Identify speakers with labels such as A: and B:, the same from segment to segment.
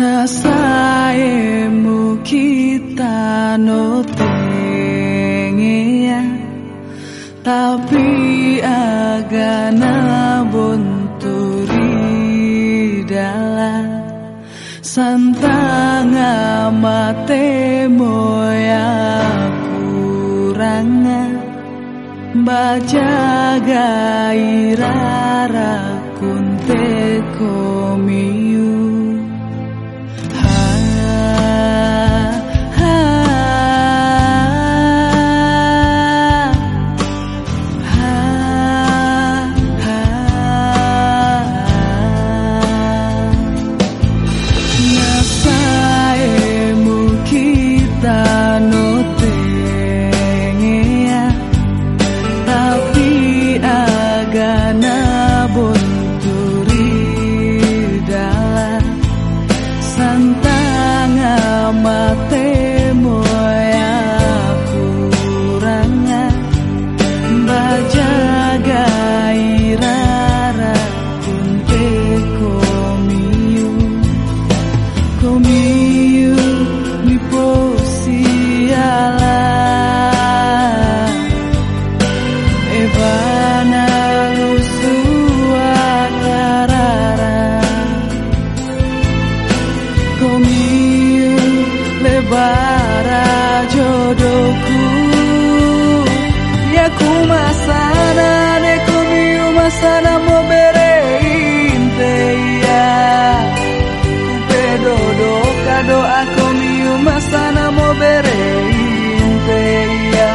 A: Nasaemu kita no tengea Tapi agana bonturi dalam Santanga mate moya kuranga Baca gairara kunte komiu comiu masana mo bere inteia kado a comiu masana mo bere inteia.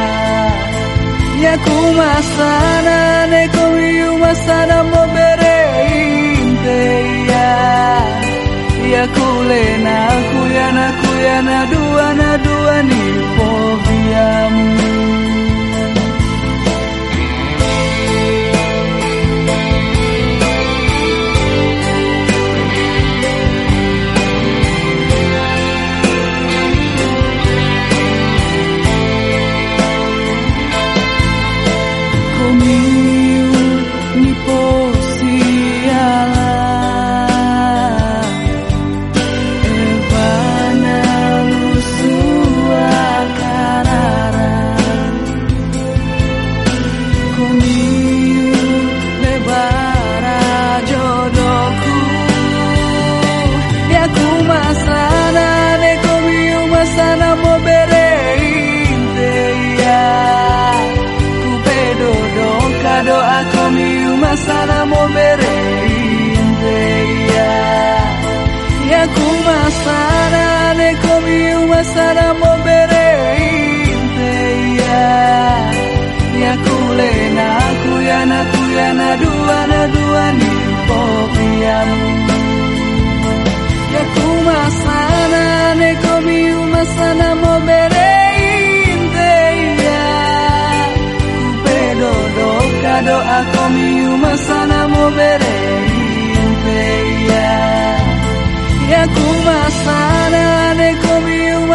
A: Ya ku masana de comiu masana mo bere Ya ku lena ku yana ku yana sana momere indeia. Yakuma sana nekomi wa sana momere ya, ya na kuyana kuyana duana duani popiamu. Yakuma sana nekomi wa sana momere